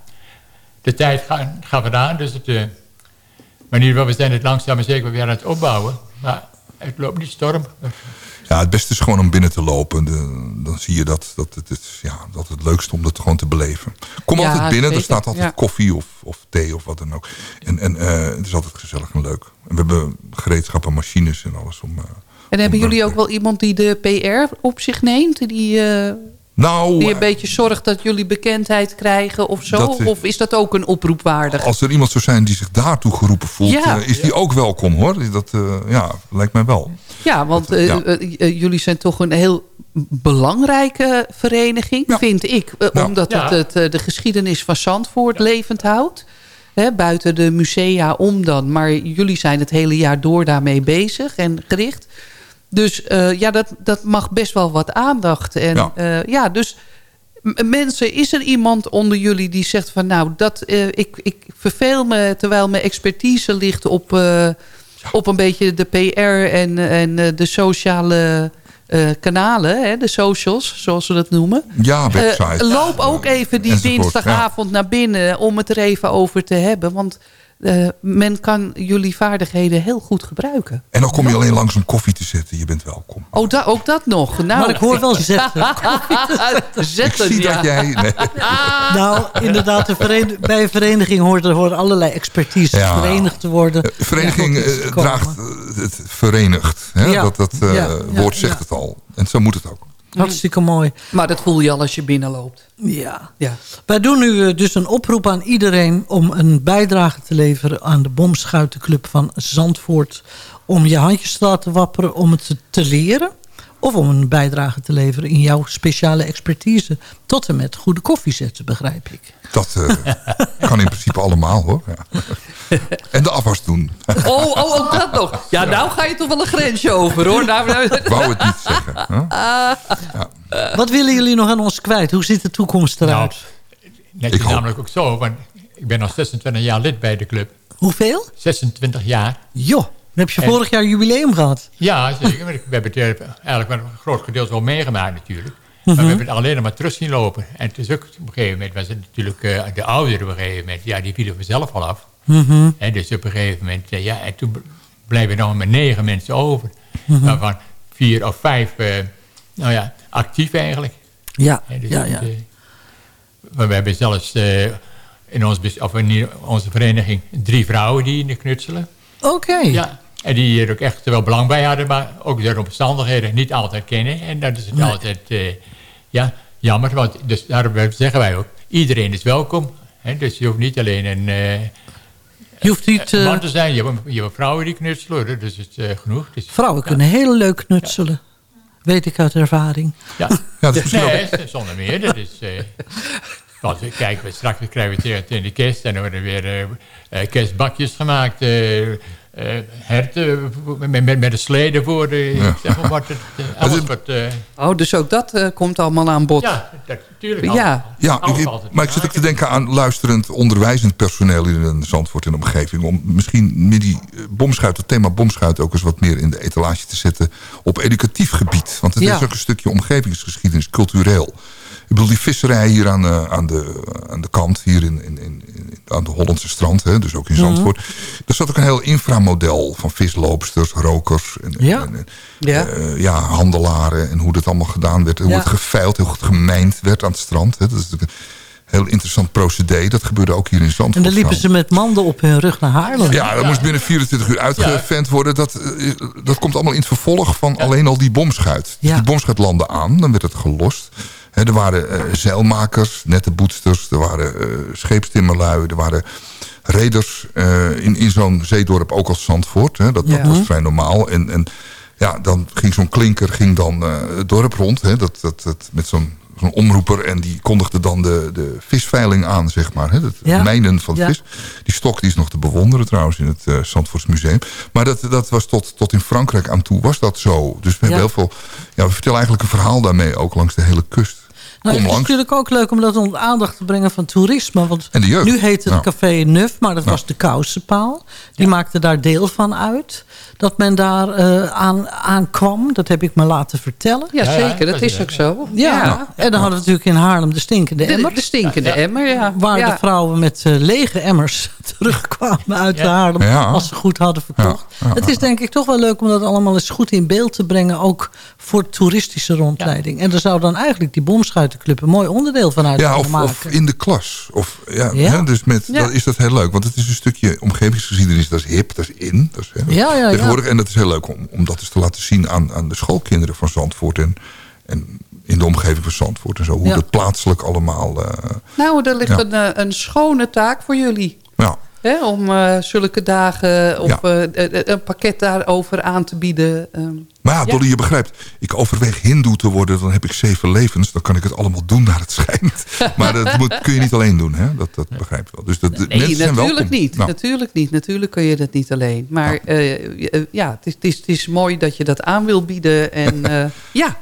de tijd gaat, gaat eraan. Dus het, eh, maar in ieder geval, we zijn het langzaam maar zeker weer aan het opbouwen. Maar het loopt niet storm. Ja, het beste is gewoon om binnen te lopen. De- dan zie je dat, dat, het, is, ja, dat het leukst om dat gewoon te beleven. Kom Ja, altijd binnen, er staat altijd ja. koffie of, of thee of wat dan ook. En, en eh, het is altijd gezellig en leuk. En we hebben gereedschappen, machines en alles om... eh, En hebben jullie ook wel iemand die de PR op zich neemt? Die, eh, nou, die een beetje zorgt dat jullie bekendheid krijgen of zo? Dat of is dat ook een oproep waardig? als er iemand zou zijn die zich daartoe geroepen voelt... Ja. eh, is die ook welkom hoor. Dat eh, ja, lijkt mij wel. Ja, want eh, Ja. jullie zijn toch een heel belangrijke vereniging, vind ik. Ja. Omdat Ja. het, het de geschiedenis van Zandvoort levend houdt. Hè, buiten de musea om dan. Maar jullie zijn het hele jaar door daarmee bezig en gericht. Dus eh, ja, dat, dat mag best wel wat aandacht. En Ja. ja, ja dus mensen, is er iemand onder jullie die zegt van... nou, dat, eh, ik, ik verveel me terwijl mijn expertise ligt op, eh, op een beetje de PR... en, en eh, de sociale eh, kanalen, hè, de socials, zoals we dat noemen. Ja, website. Eh, loop ook even die dinsdagavond naar binnen om het er even over te hebben. Want eh, men kan jullie vaardigheden heel goed gebruiken. En dan kom je alleen langs om koffie te zetten. Je bent welkom. Oh, da ook dat nog. Nou, Maar ik hoor wel zetten. zetten, Ik zie ja. dat jij... Nee. Nou, inderdaad, de bij een vereniging hoort er allerlei expertise Ja. verenigd te worden. De vereniging Ja, eh, draagt eh, het verenigd. Hè? Ja. Dat, dat eh, woord zegt ja. het al. En zo moet het ook. Hartstikke mooi. Maar dat voel je al als je binnenloopt. Ja. Ja. Wij doen nu eh, dus een oproep aan iedereen om een bijdrage te leveren aan de Bomschuitenclub van Zandvoort. Om je handjes te laten wapperen om het te, te leren. Of om een bijdrage te leveren in jouw speciale expertise. Tot en met goede koffie zetten, begrijp ik. Dat eh, kan in principe allemaal hoor. Ja. En de afwas doen. Oh, oh, ook dat nog. Ja, nou ga je toch wel een grensje over, hoor. Nou, nou- Ik wou het niet zeggen. Ah. Wat willen jullie nog aan ons kwijt? Hoe ziet de toekomst eruit? Net is namelijk ook zo, want ik ben al 26 jaar lid bij de club. Hoeveel? 26 jaar. Joh, heb je En- vorig jaar jubileum gehad. Ja, zeker. We hebben het eh, eigenlijk met een groot gedeelte wel meegemaakt natuurlijk. Maar Mhm. we hebben het alleen nog maar terug zien lopen. En het is ook op een gegeven moment, was het natuurlijk eh, de ouderen op een gegeven moment, ja, die vielen vanzelf al af. Mhm. En dus op een gegeven moment, eh, ja, en toen blijven er nog maar negen mensen over. Mhm. Waarvan vier of vijf, nou ja, actief eigenlijk. Ja, dus ja, ja. maar we hebben zelfs in, ons, of in onze vereniging drie vrouwen die in de knutselen. Oké. Ja, en die er ook echt wel belang bij hadden, maar ook de omstandigheden niet altijd kennen. En dat is het Nee. altijd eh, ja, jammer, want dus daarom zeggen wij ook, iedereen is welkom. Hè? Dus je hoeft niet alleen een, eh, Je hoeft niet... een eh, man te zijn, je hebt, je hebt vrouwen die knutselen, hoor. dus het is genoeg. Dus, vrouwen kunnen heel leuk knutselen. Weet ik uit ervaring. ja. Ja, dat is nee, zonder meer. Dat is, want we- kijk, we straks krijgen we het in de kist en dan worden weer kerstbakjes gemaakt. Eh eh, herten met, met, met een slede voor. De, Ja. zeg maar wat het, eh, alles wat... eh, Oh, dus ook dat eh, komt allemaal aan bod. ja, dat, natuurlijk. Ja. Ja, ik- maar ik zit ook te denken aan luisterend onderwijzend personeel in Zandvoort en de omgeving. Om misschien met die eh, bomschuit, het thema bomschuit ook eens wat meer in de etalage te zetten op educatief gebied. Want het Ja. is ook een stukje omgevingsgeschiedenis, cultureel. Ik bedoel, die visserij hier aan, eh, aan, de, aan de kant, hier in, in, in, aan de Hollandse strand, hè, dus ook in Zandvoort. Er zat ook een heel inframodel van visloopsters, rokers en, Ja. en, en, Ja. eh, ja, handelaren en hoe dat allemaal gedaan werd. Hoe Ja. het geveild, hoe het gemijnd werd aan het strand. Hè. Dat is natuurlijk een heel interessant procedé. Dat gebeurde ook hier in Zandvoort. En dan liepen ze met manden op hun rug naar Haarlem. Ja, dat moest binnen 24 uur uitgevent worden. Dat, eh, dat komt allemaal in het vervolg van alleen al die bomschuit. Dus die bomschuit landde aan, dan werd het gelost. Er waren eh, zeilmakers, nette boetsters, er waren eh scheepstimmerlui, er waren reders eh, in, in zo'n zeedorp, ook als Zandvoort. Dat, was vrij normaal. En, en ja, dan ging zo'n klinker ging dan, het dorp rond, dat, dat, dat, met zo'n zo'n omroeper. En die kondigde dan de, de visveiling aan, zeg maar. Hè, het Ja. mijnen van Ja. vis. Die stok die is nog te bewonderen trouwens in het uh, Zandvoorts Museum. Maar dat, dat was tot, tot in Frankrijk aan toe was dat zo. Dus we hebben heel veel... Ja, we vertellen eigenlijk een verhaal daarmee ook langs de hele kust. Nou, Kom het is natuurlijk ook leuk om dat onder aandacht te brengen van toerisme. Want En de jeugd. nu heet het Ja. Café Nuf, maar dat was de Kousenpaal. Die maakte daar deel van uit. Dat men daar eh, aan, aan kwam. Dat heb ik me laten vertellen. Ja, zeker. Dat is ook zo. Ja. Ja. En dan hadden we natuurlijk in Haarlem de stinkende De, emmer. de stinkende emmer, ja. Waar ja. de vrouwen met eh, lege emmers terugkwamen uit Ja. Haarlem. Ja. Als ze goed hadden verkocht. Ja, ja. Het is denk ik toch wel leuk om dat allemaal eens goed in beeld te brengen. Ook voor toeristische rondleiding. En er zou dan eigenlijk die bomschuitenclub een mooi onderdeel van uit Ja, kunnen of, maken. of in de klas. Of, ja, Ja. Hè, dus met, Ja. dat is dat heel leuk. Want het is een stukje omgevingsgeschiedenis. Dat is hip, dat is in. Dat is, hè, Ja, ja, ja. tegenwoordig. En dat is heel leuk om, om dat eens te laten zien aan, aan de schoolkinderen van Zandvoort. En, en in de omgeving van Zandvoort en zo. Hoe Ja. dat plaatselijk allemaal... eh, Nou, er ligt Ja. een, eh, een schone taak voor jullie. Ja. Hè, om eh, zulke dagen of Ja. eh, eh, een pakket daarover aan te bieden. ehm. Maar ja, Ja. Dolly, je begrijpt. Ik overweeg hindoe te worden. Dan heb ik zeven levens. Dan kan ik het allemaal doen naar het schijnt. maar dat moet, kun je niet alleen doen. Hè? Dat, dat begrijp je wel. Dus dat, Nee, mensen zijn natuurlijk welkom. niet. Nou, Natuurlijk niet. Natuurlijk kun je dat niet alleen. Maar eh, eh, ja, het is, het, is, het is mooi dat je dat aan wil bieden. En eh, ja.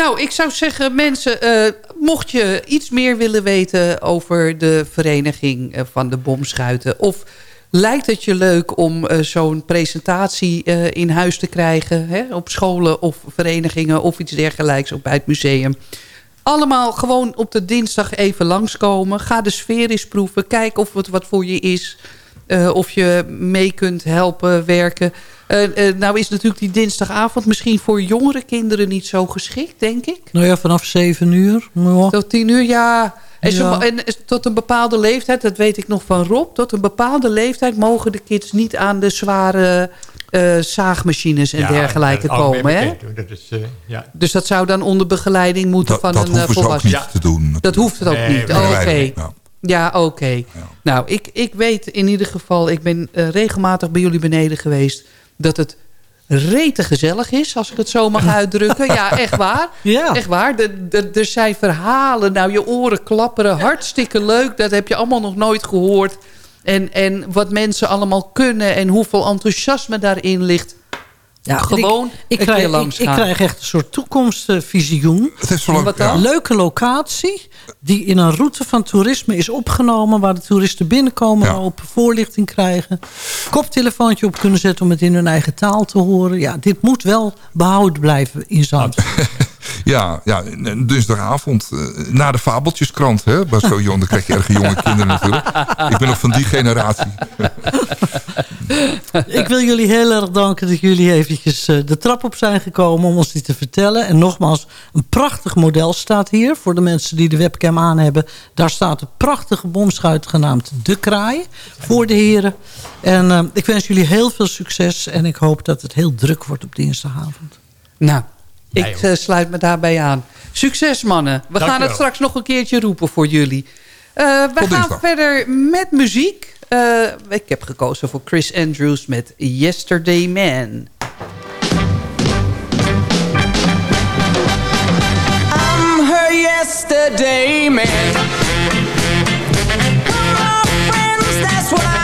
Nou, ik zou zeggen, mensen, eh, mocht je iets meer willen weten over de vereniging eh, van de bomschuiten... of lijkt het je leuk om eh, zo'n presentatie in huis te krijgen... Hè, op scholen of verenigingen of iets dergelijks, ook bij het museum... Allemaal gewoon op de dinsdag even langskomen. Ga de sfeer eens proeven. Kijk of het wat voor je is. Eh, of je mee kunt helpen werken. Eh, eh, nou is natuurlijk die dinsdagavond misschien voor jongere kinderen niet zo geschikt, denk ik. Nou ja, vanaf 7 uur. Ja. Tot tien uur, ja. En, zo- en tot een bepaalde leeftijd, dat weet ik nog van Rob... tot een bepaalde leeftijd mogen de kids niet aan de zware eh, zaagmachines en Ja, dergelijke dat komen. Hè? Dat is, eh, ja. Dus dat zou dan onder begeleiding moeten dat van dat een hoeven ze ook volwassene. niet te doen. Dat hoeft het ook Nee, niet. Oh, Oké. ja. Ja, oké. Nou, ik, ik weet in ieder geval... ik ben eh, regelmatig bij jullie beneden geweest... dat het rete gezellig is, als ik het zo mag uitdrukken. Ja, echt waar. Ja. Echt waar. De- de- Er zijn verhalen, nou, je oren klapperen. Hartstikke leuk. Dat heb je allemaal nog nooit gehoord. En, en wat mensen allemaal kunnen en hoeveel enthousiasme daarin ligt. Ja, Gewoon ik, ik, een krijg, ik, langs ik gaan. krijg echt een soort toekomstvisioen. Het is lang, ja. Leuke locatie die in een route van toerisme is opgenomen... waar de toeristen binnenkomen, Ja. open voorlichting krijgen... koptelefoontje op kunnen zetten om het in hun eigen taal te horen. Ja, dit moet wel behouden blijven in Zandvoort. Ja, ja, dinsdagavond eh, na de fabeltjeskrant. Hè, bij zo jong, dan krijg je erg jonge kinderen natuurlijk. Ik ben nog van die generatie. Ik wil jullie heel erg danken dat jullie eventjes eh, de trap op zijn gekomen om ons dit te vertellen. En nogmaals, een prachtig model staat hier voor de mensen die de webcam aan hebben. Daar staat een prachtige bomschuit genaamd De Kraai voor de heren. En eh, ik wens jullie heel veel succes en ik hoop dat het heel druk wordt op dinsdagavond. Nou, ik Nee, eh, sluit me daarbij aan. Succes mannen. We gaan het straks nog een keertje roepen voor jullie. Eh, we gaan dinsdag. verder met muziek. Eh, ik heb gekozen voor Chris Andrews met Yesterday Man. I'm her yesterday man. We're all friends, that's what I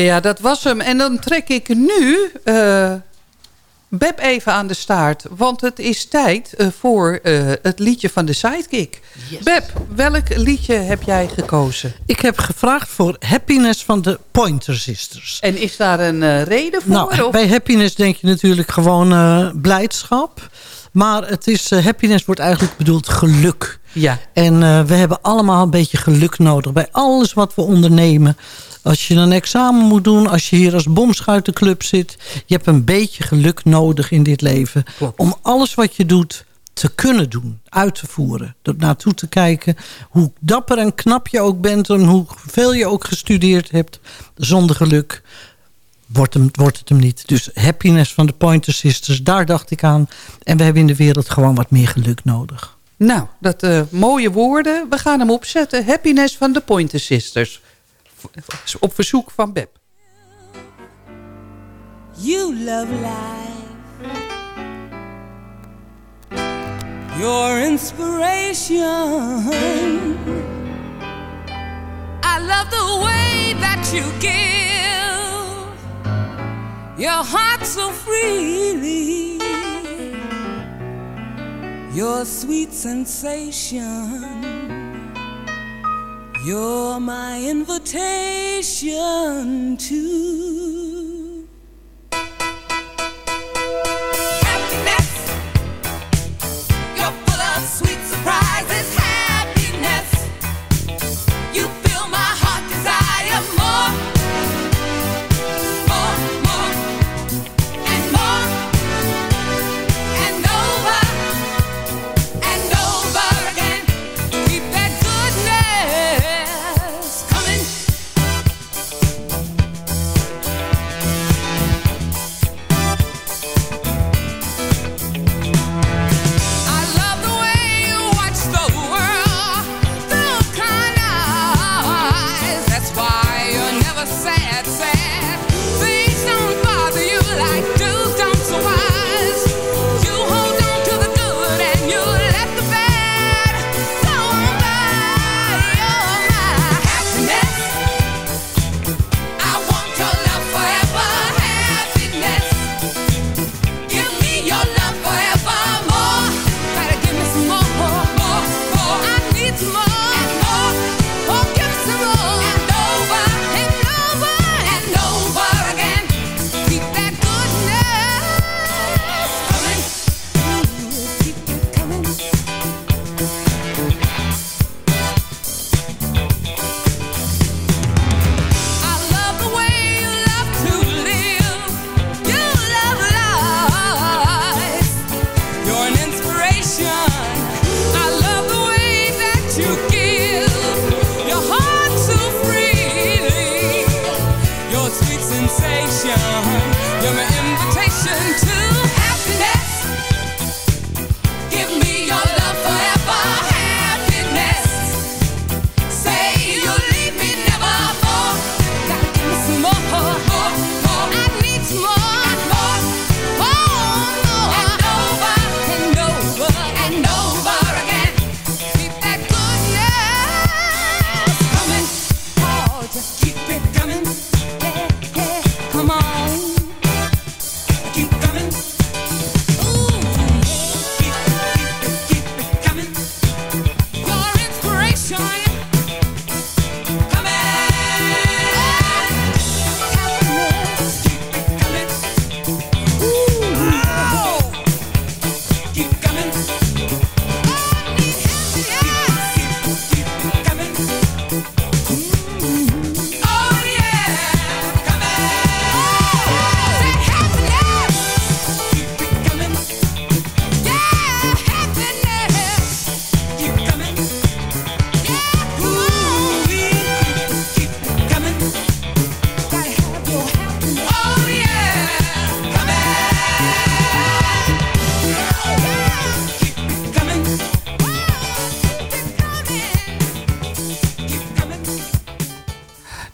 Ja, dat was hem. En dan trek ik nu uh, Beb even aan de staart. Want het is tijd uh, voor uh, het liedje van de Sidekick. Yes. Beb, welk liedje heb jij gekozen? Ik heb gevraagd voor Happiness van de Pointer Sisters. En is daar een reden voor? Nou, of? bij Happiness denk je natuurlijk gewoon blijdschap. Maar het is, happiness wordt eigenlijk bedoeld geluk. Ja. En we hebben allemaal een beetje geluk nodig. Bij alles wat we ondernemen. Als je een examen moet doen, als je hier als bomschuitenclub zit... je hebt een beetje geluk nodig in dit leven... Klopt. om alles wat je doet te kunnen doen, uit te voeren. Er naartoe te kijken, hoe dapper en knap je ook bent... en hoeveel je ook gestudeerd hebt, zonder geluk wordt, hem, wordt het hem niet. Dus happiness van de Pointer Sisters, daar dacht ik aan. En we hebben in de wereld gewoon wat meer geluk nodig. Nou, dat uh, mooie woorden. We gaan hem opzetten. Happiness van de Pointer Sisters. Op verzoek van Beb. You love life. Your inspiration. I love the way that you give your heart so freely. Your sweet sensation. You're my invitation to happiness. You're full of sweet surprises.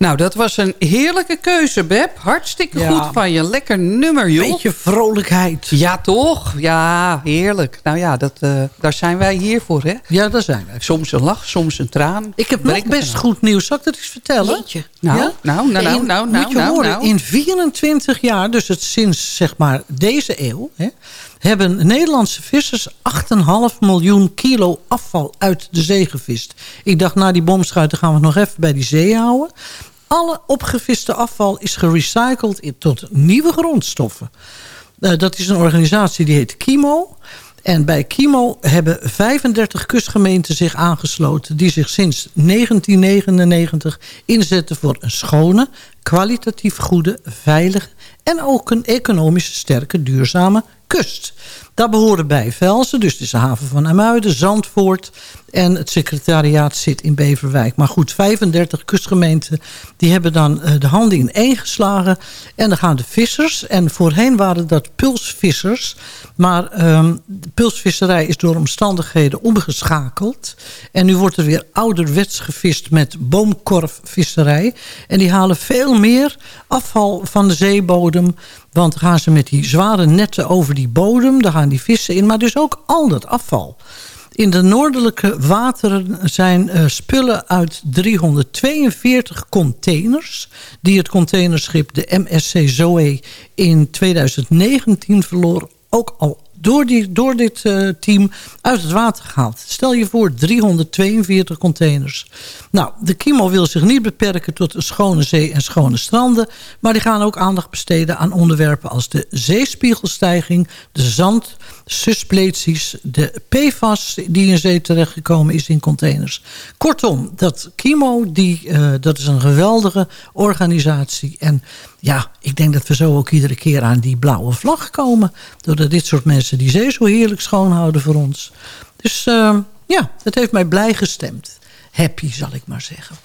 Nou, dat was een heerlijke keuze, Beb. Hartstikke Ja. goed van je. Lekker nummer, joh. Beetje vrolijkheid. Ja, toch? Ja, heerlijk. Nou ja, dat, eh, daar zijn wij hier voor, hè? Ja, daar zijn wij. Soms een lach, soms een traan. Ik heb nog best goed nieuws. Zal ik dat eens vertellen? Nou, Ja? nou, nou, nou, In- nou, Moet nou, je nou, horen, nou. in 24 jaar, dus het sinds zeg maar deze eeuw... Hè, hebben Nederlandse vissers 8,5 miljoen kilo afval uit de zee gevist. Ik dacht, na die bomschuiten gaan we het nog even bij die zee houden. Alle opgeviste afval is gerecycled in- tot nieuwe grondstoffen. Eh, dat is een organisatie die heet Kimo. En bij Kimo hebben 35 kustgemeenten zich aangesloten... die zich sinds 1999 inzetten voor een schone, kwalitatief goede, veilige... en ook een economisch sterke, duurzame kust. Daar behoren bij Velsen, dus is de haven van Amuiden, Zandvoort... en het secretariaat zit in Beverwijk. Maar goed, 35 kustgemeenten die hebben dan eh, de handen in één geslagen... en dan gaan de vissers, en voorheen waren dat pulsvissers... maar ehm, de pulsvisserij is door omstandigheden omgeschakeld... en nu wordt er weer ouderwets gevist met boomkorfvisserij... en die halen veel meer afval van de zeebodem... want dan gaan ze met die zware netten over die bodem... daar gaan die vissen in, maar dus ook al dat afval... In de noordelijke wateren zijn eh, spullen uit 342 containers... die het containerschip de MSC Zoe in 2019 verloor... ook al door, die, door dit eh, team uit het water gehaald. Stel je voor, 342 containers. Nou, de Kimo wil zich niet beperken tot een schone zee en schone stranden... maar die gaan ook aandacht besteden aan onderwerpen als de zeespiegelstijging... de zand, suspleties, de PFAS die in zee terechtgekomen is in containers. Kortom, dat Kimo, die, eh, dat is een geweldige organisatie. En ja, ik denk dat we zo ook iedere keer aan die blauwe vlag komen. Doordat dit soort mensen die zee zo heerlijk schoonhouden voor ons. Dus eh, ja, het heeft mij blij gestemd. Happy, zal ik maar zeggen.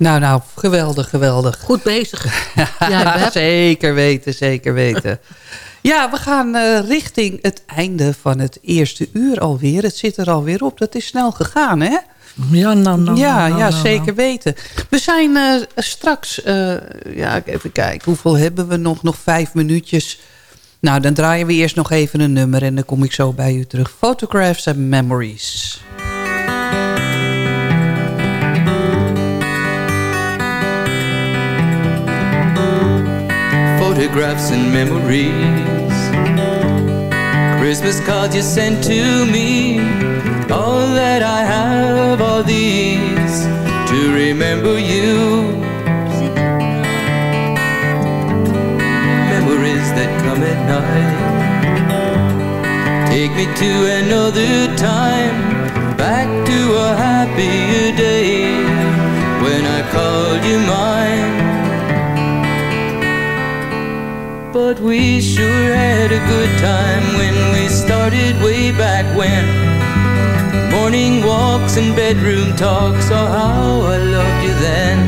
Nou, nou, geweldig, geweldig. Goed bezig. Ja, zeker weten, zeker weten. Ja, we gaan eh, richting het einde van het eerste uur alweer. Het zit er alweer op. Dat is snel gegaan, hè? Ja, nou, nou, ja, nou, nou, ja nou, zeker nou. weten. We zijn eh, straks... eh, ja, even kijken. Hoeveel hebben we nog? Nog vijf minuutjes. Nou, dan draaien we eerst nog even een nummer... en dan kom ik zo bij u terug. Photographs and Memories. photographs and memories. Christmas cards you sent to me. All that I have are these to remember you. Memories that come at night. Take me to another time. Back to a happier day when I called you mine. But we sure had a good time when we started way back when. Morning walks and bedroom talks, oh how I loved you then.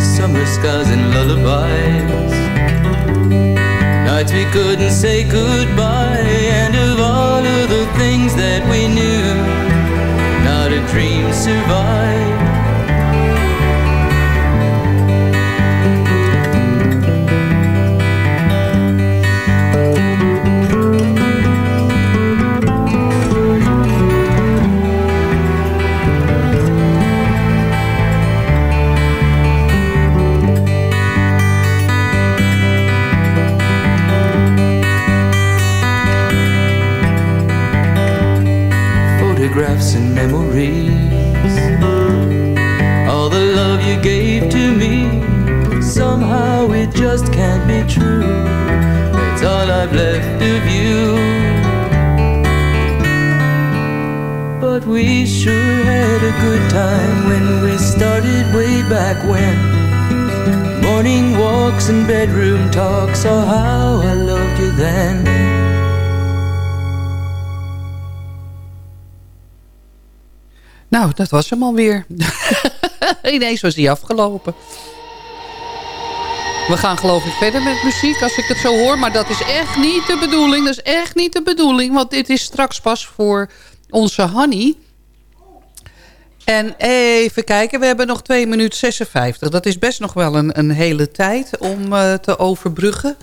Summer skies and lullabies. Nights we couldn't say goodbye, and of all of the things that we knew, not a dream survived. We sure had a good time when we started way back when. Morning walks and bedroom talks, oh how I loved you then. Nou, dat was hem alweer. Ineens was die afgelopen. We gaan geloof ik verder met muziek als ik het zo hoor. Maar dat is echt niet de bedoeling. Dat is echt niet de bedoeling. Want dit is straks pas voor onze Hanny. En even kijken, we hebben nog 2 minuten 56. Dat is best nog wel een, een hele tijd om uh, te overbruggen.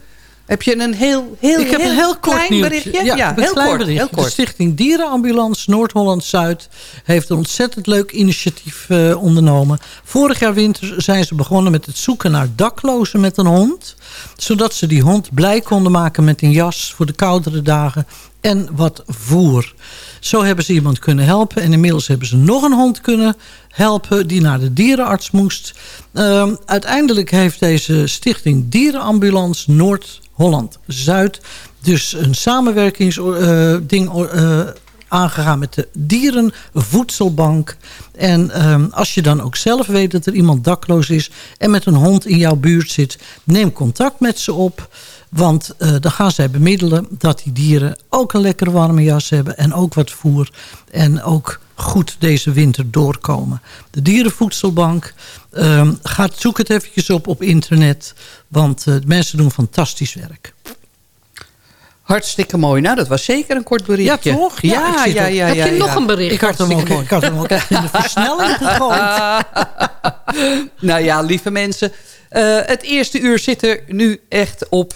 Heb je een heel, heel, Ik heb heel een heel kort klein nieuwtje. berichtje? Ja, Ja, een heel, klein kort, berichtje. heel kort. De Stichting Dierenambulance Noord-Holland-Zuid... heeft een ontzettend leuk initiatief eh, ondernomen. Vorig jaar winter zijn ze begonnen met het zoeken naar daklozen met een hond. Zodat ze die hond blij konden maken met een jas voor de koudere dagen en wat voer. Zo hebben ze iemand kunnen helpen. En inmiddels hebben ze nog een hond kunnen helpen die naar de dierenarts moest. Ehm, uiteindelijk heeft deze stichting Dierenambulance Noord-Holland-Zuid... dus een samenwerkingsding uh, aangegaan met de Dierenvoedselbank. En ehm, als je dan ook zelf weet dat er iemand dakloos is... en met een hond in jouw buurt zit, neem contact met ze op... Want uh, dan gaan zij bemiddelen dat die dieren ook een lekkere warme jas hebben... en ook wat voer en ook goed deze winter doorkomen. De Dierenvoedselbank, uh, gaat, zoek het eventjes op op internet... want uh, de mensen doen fantastisch werk. Hartstikke mooi. Nou, dat was zeker een kort berichtje. Ja, toch? Ja, ja, ja, ook- ja, Heb je ja, nog ja. een bericht? Ik had, hem ook, ik had hem ook echt in de versnelling gegooid. nou ja, lieve mensen. eh, het eerste uur zit er nu echt op.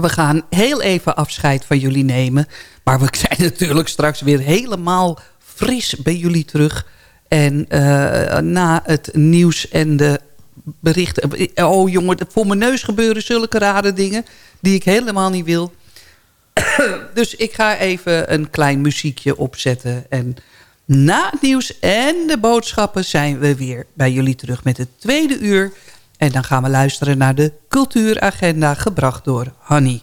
We gaan heel even afscheid van jullie nemen. Maar we zijn natuurlijk straks weer helemaal fris bij jullie terug. En eh, na het nieuws en de berichten... Oh jongen, voor mijn neus gebeuren zulke rare dingen... die ik helemaal niet wil. dus ik ga even een klein muziekje opzetten. En na het nieuws en de boodschappen zijn we weer bij jullie terug met het tweede uur. En dan gaan we luisteren naar de cultuuragenda gebracht door Hanny.